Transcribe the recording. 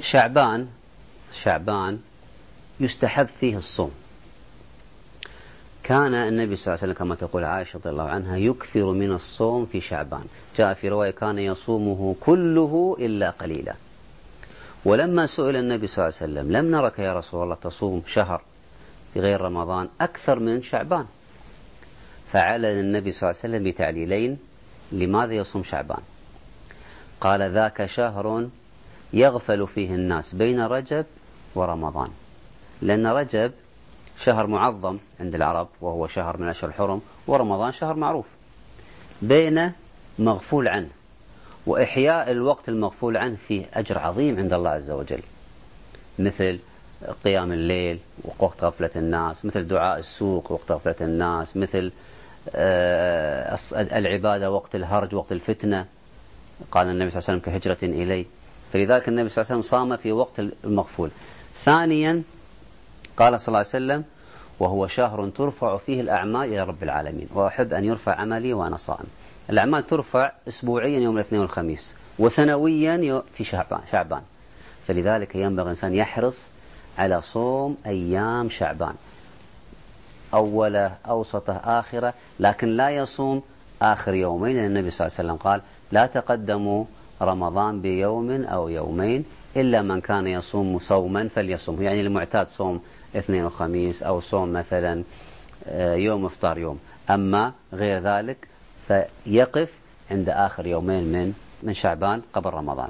شعبان شعبان يستحب فيه الصوم. كان النبي صلى الله عليه وسلم كما تقول عائشة رضي الله عنها يكثر من الصوم في شعبان. جاء في رواية كان يصومه كله إلا قليلا. ولما سئل النبي صلى الله عليه وسلم لم نرك يا رسول الله تصوم شهر في غير رمضان أكثر من شعبان. فعلن النبي صلى الله عليه وسلم بتعليلين لماذا يصوم شعبان؟ قال ذاك شهر يغفل فيه الناس بين رجب ورمضان. لأن رجب شهر معظم عند العرب وهو شهر من أشهر الحرم ورمضان شهر معروف. بين مغفول عنه وإحياء الوقت المغفول عنه فيه أجر عظيم عند الله عز وجل. مثل قيام الليل وقت غفلة الناس مثل دعاء السوق وقت غفلة الناس مثل آه، العبادة وقت الهرج وقت الفتنة. قال النبي صلى الله عليه وسلم كهجرة إليه. فلذلك النبي صلى الله عليه وسلم صام في وقت المغفول. ثانيا قال صلى الله عليه وسلم وهو شهر ترفع فيه الأعمال إلى رب العالمين وأحب أن يرفع عملي وأنا صائم. الأعمال ترفع أسبوعيا يوم الاثنين والخميس وسنويا في شعبان, شعبان. فلذلك ينبغي الإنسان يحرص على صوم أيام شعبان. أوله أوسطه آخره لكن لا يصوم آخر يومين النبي صلى الله عليه وسلم قال لا تقدموا رمضان بيوم أو يومين إلا من كان يصوم صوما فليصوم. يعني المعتاد صوم اثنين وخميس أو صوم مثلا آه، يوم إفطار يوم. أما غير ذلك فيقف عند آخر يومين من من شعبان قبل رمضان.